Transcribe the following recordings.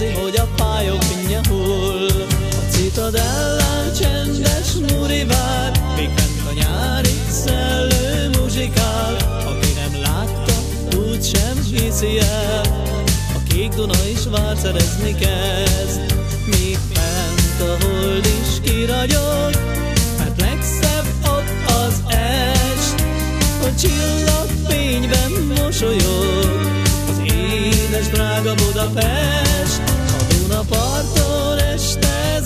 érzi, hogy a pályok minnye hull. A citadellán csendes Muri vár, még bent a nyári szellő muzsikál. Aki nem látta, úgy sem hiszi el, a kék Duna is vár szerezni kezd. Még bent a hold is kiragyog, mert legszebb ott az est, a csillag fényben mosolyog. édes drága Budapest. A Duna parton este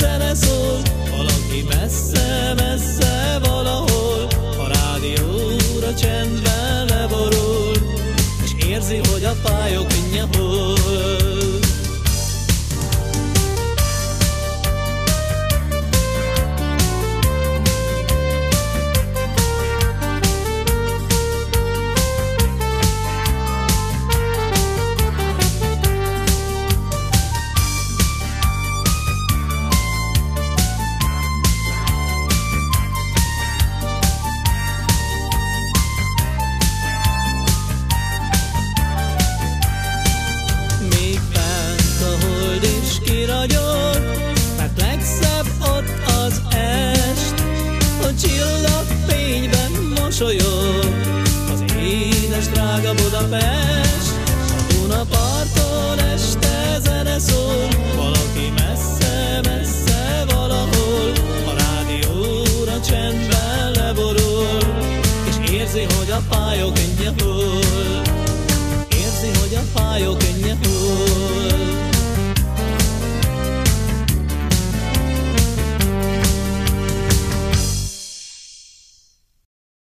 Valaki messze-messze valahol. A rádióra csendben leborul És érzi, hogy a fájok hol mosolyog az édes drága Budapest. A Duna parton este zene szól, valaki messze-messze valahol, a rádióra csendben leborul, és érzi, hogy a fájok hol. Érzi, hogy a fájok.